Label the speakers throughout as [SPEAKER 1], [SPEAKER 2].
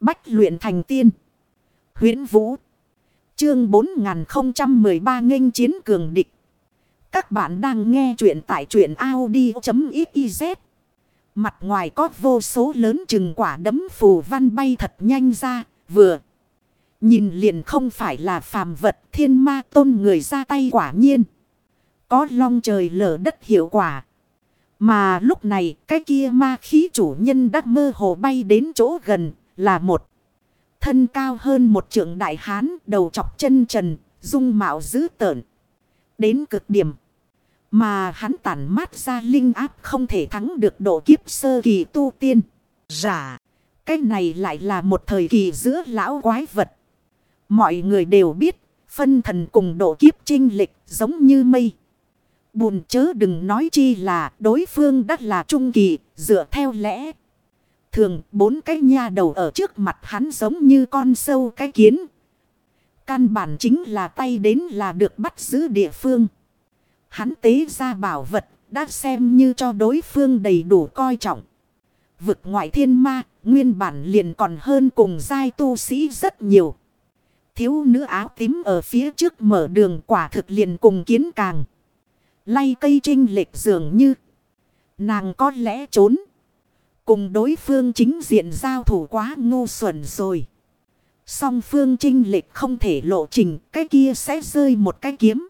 [SPEAKER 1] Bách luyện thành tiên. huyễn Vũ. Chương 4013 nghênh chiến cường địch. Các bạn đang nghe truyện tại truyện Audi.xyz. Mặt ngoài có vô số lớn chừng quả đấm phù văn bay thật nhanh ra, vừa. Nhìn liền không phải là phàm vật thiên ma tôn người ra tay quả nhiên. Có long trời lở đất hiệu quả. Mà lúc này cái kia ma khí chủ nhân đã mơ hồ bay đến chỗ gần là một. Thân cao hơn một trượng đại hán đầu chọc chân trần dung mạo dữ tợn. Đến cực điểm. Mà hắn tản mát ra linh áp không thể thắng được độ kiếp sơ kỳ tu tiên. Giả. Cái này lại là một thời kỳ giữa lão quái vật. Mọi người đều biết. Phân thần cùng độ kiếp trinh lịch giống như mây. Bùn chớ đừng nói chi là đối phương đắt là trung kỳ, dựa theo lẽ. Thường bốn cái nha đầu ở trước mặt hắn giống như con sâu cái kiến. Căn bản chính là tay đến là được bắt giữ địa phương. Hắn tế ra bảo vật, đã xem như cho đối phương đầy đủ coi trọng. Vực ngoại thiên ma, nguyên bản liền còn hơn cùng giai tu sĩ rất nhiều. Thiếu nữ áo tím ở phía trước mở đường quả thực liền cùng kiến càng. Lay cây trinh lệch dường như. Nàng có lẽ trốn. Cùng đối phương chính diện giao thủ quá ngu xuẩn rồi. Song phương trinh lệch không thể lộ trình. Cái kia sẽ rơi một cái kiếm.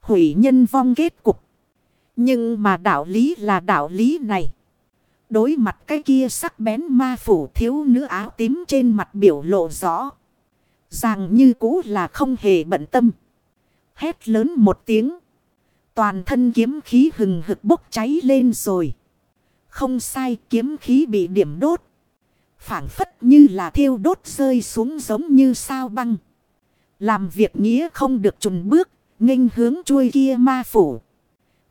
[SPEAKER 1] Hủy nhân vong kết cục. Nhưng mà đạo lý là đạo lý này. Đối mặt cái kia sắc bén ma phủ thiếu nữ áo tím trên mặt biểu lộ rõ. Rằng như cũ là không hề bận tâm. Hét lớn một tiếng. Toàn thân kiếm khí hừng hực bốc cháy lên rồi. Không sai kiếm khí bị điểm đốt. phảng phất như là thiêu đốt rơi xuống giống như sao băng. Làm việc nghĩa không được trùn bước, nghênh hướng chuôi kia ma phủ.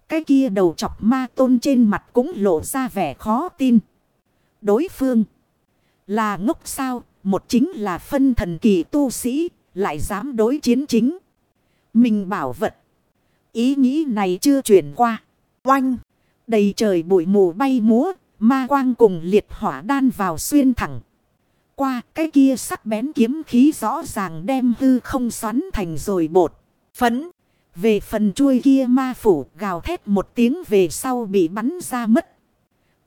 [SPEAKER 1] Cái kia đầu chọc ma tôn trên mặt cũng lộ ra vẻ khó tin. Đối phương là ngốc sao, một chính là phân thần kỳ tu sĩ, lại dám đối chiến chính. Mình bảo vật. Ý nghĩ này chưa chuyển qua. Oanh. Đầy trời bụi mù bay múa. Ma quang cùng liệt hỏa đan vào xuyên thẳng. Qua cái kia sắc bén kiếm khí rõ ràng đem hư không xoắn thành rồi bột. Phấn. Về phần chuôi kia ma phủ, gào thét một tiếng về sau bị bắn ra mất.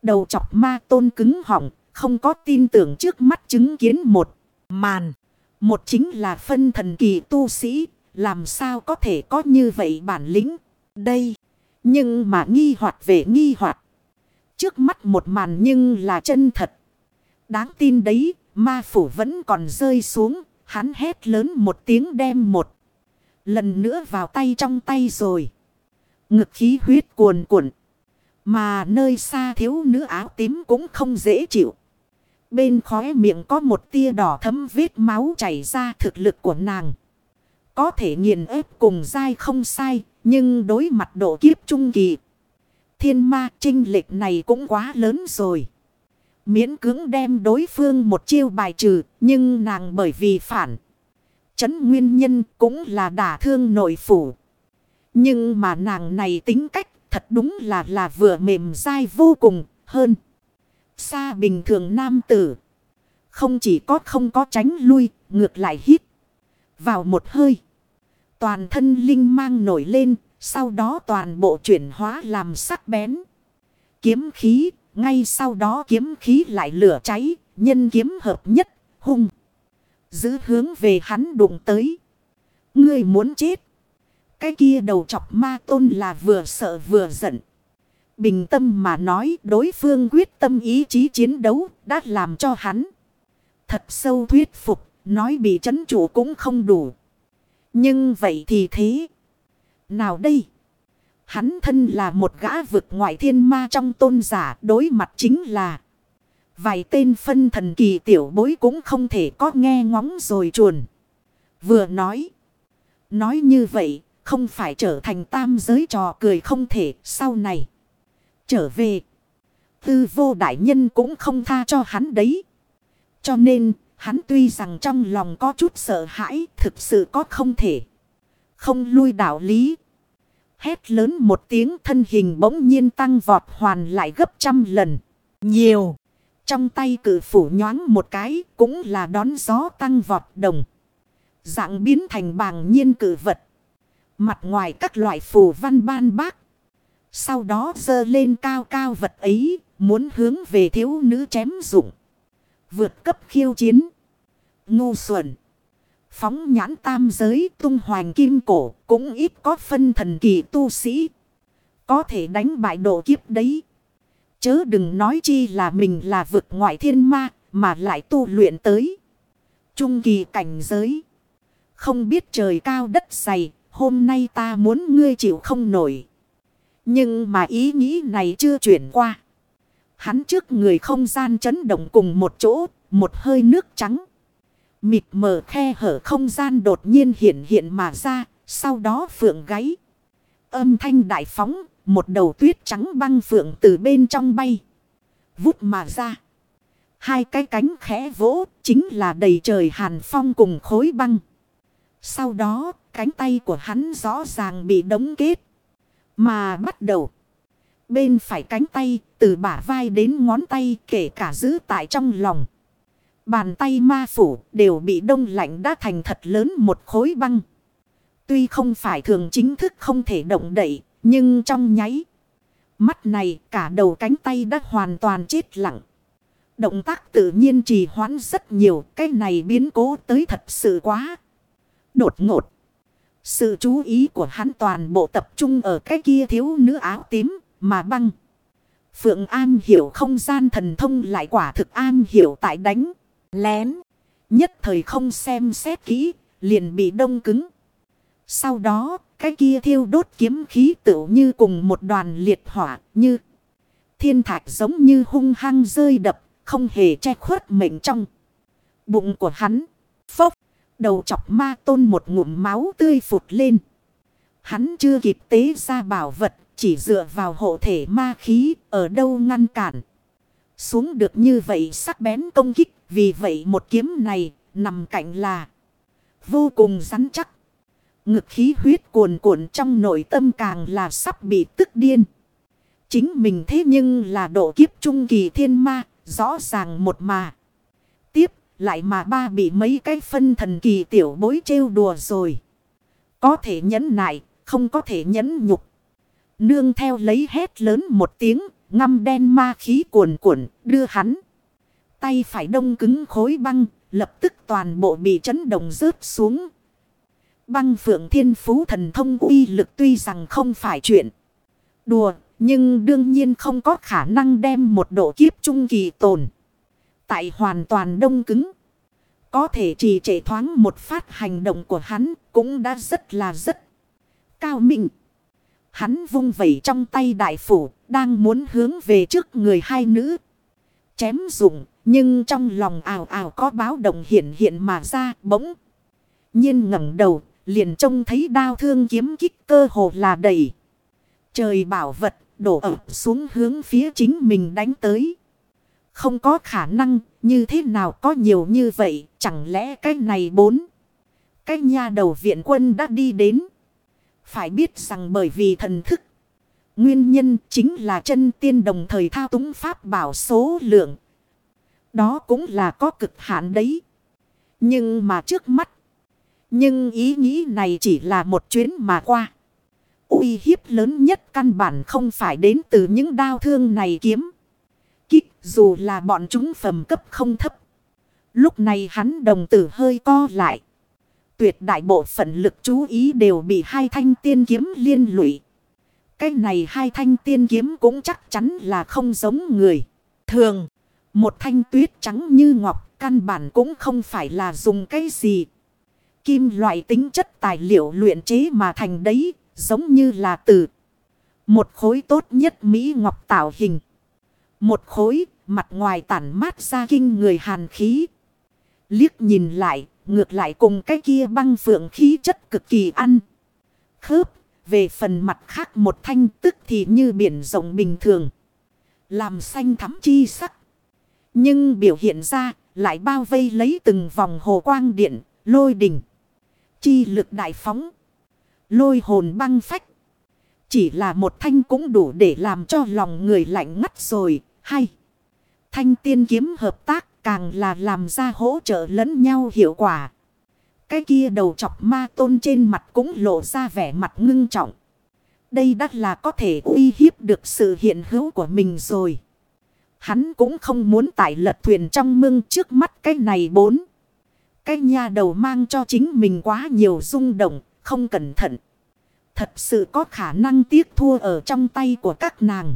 [SPEAKER 1] Đầu chọc ma tôn cứng họng. Không có tin tưởng trước mắt chứng kiến một màn. Một chính là phân thần kỳ tu sĩ, làm sao có thể có như vậy bản lĩnh đây. Nhưng mà nghi hoạt về nghi hoạt. Trước mắt một màn nhưng là chân thật. Đáng tin đấy, ma phủ vẫn còn rơi xuống. Hắn hét lớn một tiếng đem một. Lần nữa vào tay trong tay rồi. Ngực khí huyết cuồn cuộn. Mà nơi xa thiếu nữ áo tím cũng không dễ chịu. Bên khóe miệng có một tia đỏ thấm vết máu chảy ra thực lực của nàng. Có thể nghiền ép cùng dai không sai, nhưng đối mặt độ kiếp trung kỳ. Thiên ma trinh lệch này cũng quá lớn rồi. Miễn cưỡng đem đối phương một chiêu bài trừ, nhưng nàng bởi vì phản. Chấn nguyên nhân cũng là đả thương nội phủ. Nhưng mà nàng này tính cách thật đúng là là vừa mềm dai vô cùng hơn. Xa bình thường nam tử. Không chỉ có không có tránh lui, ngược lại hít. Vào một hơi. Toàn thân linh mang nổi lên, sau đó toàn bộ chuyển hóa làm sắc bén. Kiếm khí, ngay sau đó kiếm khí lại lửa cháy, nhân kiếm hợp nhất, hung. Giữ hướng về hắn đụng tới. Ngươi muốn chết. Cái kia đầu chọc ma tôn là vừa sợ vừa giận. Bình tâm mà nói đối phương quyết tâm ý chí chiến đấu đã làm cho hắn. Thật sâu thuyết phục, nói bị chấn chủ cũng không đủ. Nhưng vậy thì thế. Nào đây? Hắn thân là một gã vực ngoại thiên ma trong tôn giả, đối mặt chính là. Vài tên phân thần kỳ tiểu bối cũng không thể có nghe ngóng rồi chuồn. Vừa nói. Nói như vậy, không phải trở thành tam giới trò cười không thể, sau này. Trở về. Tư vô đại nhân cũng không tha cho hắn đấy. Cho nên Hắn tuy rằng trong lòng có chút sợ hãi, thực sự có không thể. Không lui đạo lý. Hét lớn một tiếng thân hình bỗng nhiên tăng vọt hoàn lại gấp trăm lần. Nhiều. Trong tay cử phủ nhoáng một cái cũng là đón gió tăng vọt đồng. Dạng biến thành bàng nhiên cử vật. Mặt ngoài các loại phù văn ban bác. Sau đó dơ lên cao cao vật ấy, muốn hướng về thiếu nữ chém dụng. Vượt cấp khiêu chiến. Ngu xuẩn. Phóng nhãn tam giới tung hoành kim cổ cũng ít có phân thần kỳ tu sĩ. Có thể đánh bại độ kiếp đấy. Chớ đừng nói chi là mình là vực ngoại thiên ma mà lại tu luyện tới. Trung kỳ cảnh giới. Không biết trời cao đất dày, hôm nay ta muốn ngươi chịu không nổi. Nhưng mà ý nghĩ này chưa chuyển qua. Hắn trước người không gian chấn động cùng một chỗ, một hơi nước trắng. Mịt mờ khe hở không gian đột nhiên hiện hiện mà ra, sau đó phượng gáy. Âm thanh đại phóng, một đầu tuyết trắng băng phượng từ bên trong bay. Vút mà ra. Hai cái cánh khẽ vỗ, chính là đầy trời hàn phong cùng khối băng. Sau đó, cánh tay của hắn rõ ràng bị đóng kết. Mà bắt đầu. Bên phải cánh tay, từ bả vai đến ngón tay kể cả giữ tại trong lòng. Bàn tay ma phủ đều bị đông lạnh đã thành thật lớn một khối băng. Tuy không phải thường chính thức không thể động đậy, nhưng trong nháy. Mắt này cả đầu cánh tay đã hoàn toàn chết lặng. Động tác tự nhiên trì hoãn rất nhiều, cái này biến cố tới thật sự quá. Đột ngột. Sự chú ý của hắn toàn bộ tập trung ở cái kia thiếu nữ áo tím mà băng. Phượng An hiểu không gian thần thông lại quả thực an hiểu tại đánh. Lén. Nhất thời không xem xét kỹ. Liền bị đông cứng. Sau đó. Cái kia thiêu đốt kiếm khí tựu như cùng một đoàn liệt hỏa. Như. Thiên thạch giống như hung hăng rơi đập. Không hề che khuất mệnh trong. Bụng của hắn. Phốc. Đầu chọc ma tôn một ngụm máu tươi phụt lên. Hắn chưa kịp tế ra bảo vật. Chỉ dựa vào hộ thể ma khí. Ở đâu ngăn cản. Xuống được như vậy sắc bén công kích. Vì vậy một kiếm này nằm cạnh là vô cùng rắn chắc. Ngực khí huyết cuồn cuộn trong nội tâm càng là sắp bị tức điên. Chính mình thế nhưng là độ kiếp trung kỳ thiên ma, rõ ràng một mà. Tiếp, lại mà ba bị mấy cái phân thần kỳ tiểu bối trêu đùa rồi. Có thể nhẫn nại, không có thể nhẫn nhục. Nương theo lấy hét lớn một tiếng, ngâm đen ma khí cuồn cuộn, đưa hắn. Tay phải đông cứng khối băng, lập tức toàn bộ bị chấn động rớt xuống. Băng phượng thiên phú thần thông uy lực tuy rằng không phải chuyện đùa, nhưng đương nhiên không có khả năng đem một độ kiếp trung kỳ tồn. Tại hoàn toàn đông cứng. Có thể trì trệ thoáng một phát hành động của hắn cũng đã rất là rất cao minh. Hắn vung vẩy trong tay đại phủ, đang muốn hướng về trước người hai nữ. Chém dụng, nhưng trong lòng ảo ảo có báo động hiện hiện mà ra bỗng. nhiên ngẩng đầu, liền trông thấy đao thương kiếm kích cơ hồ là đầy. Trời bảo vật, đổ ập xuống hướng phía chính mình đánh tới. Không có khả năng, như thế nào có nhiều như vậy, chẳng lẽ cái này bốn. Cái nha đầu viện quân đã đi đến. Phải biết rằng bởi vì thần thức. Nguyên nhân chính là chân tiên đồng thời thao túng pháp bảo số lượng. Đó cũng là có cực hạn đấy. Nhưng mà trước mắt. Nhưng ý nghĩ này chỉ là một chuyến mà qua. uy hiếp lớn nhất căn bản không phải đến từ những đau thương này kiếm. Kích dù là bọn chúng phẩm cấp không thấp. Lúc này hắn đồng tử hơi co lại. Tuyệt đại bộ phận lực chú ý đều bị hai thanh tiên kiếm liên lụy. Cái này hai thanh tiên kiếm cũng chắc chắn là không giống người. Thường, một thanh tuyết trắng như ngọc căn bản cũng không phải là dùng cái gì. Kim loại tính chất tài liệu luyện chế mà thành đấy, giống như là từ một khối tốt nhất Mỹ Ngọc tạo hình. Một khối, mặt ngoài tản mát ra kinh người hàn khí. Liếc nhìn lại, ngược lại cùng cái kia băng phượng khí chất cực kỳ ăn. Khớp, về phần mặt khác một thanh tức thì như biển rộng bình thường. Làm xanh thắm chi sắc. Nhưng biểu hiện ra, lại bao vây lấy từng vòng hồ quang điện, lôi đỉnh. Chi lực đại phóng. Lôi hồn băng phách. Chỉ là một thanh cũng đủ để làm cho lòng người lạnh ngắt rồi. Hay. thanh tiên kiếm hợp tác càng là làm ra hỗ trợ lẫn nhau hiệu quả. Cái kia đầu chọc ma tôn trên mặt cũng lộ ra vẻ mặt ngưng trọng. Đây đắt là có thể uy hiếp được sự hiện hữu của mình rồi. Hắn cũng không muốn tải lật thuyền trong mương trước mắt cái này bốn. Cái nha đầu mang cho chính mình quá nhiều rung động, không cẩn thận. Thật sự có khả năng tiếc thua ở trong tay của các nàng.